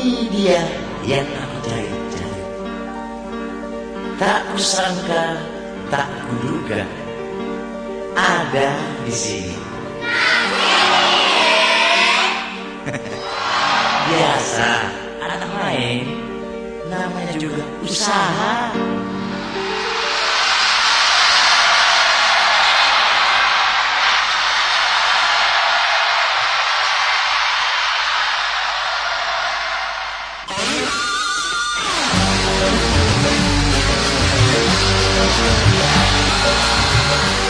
Dia yang aku cari-cari. Tak kusangka, tak kuduga ada di sini. Biasa, anak main namanya juga usaha. Thank you.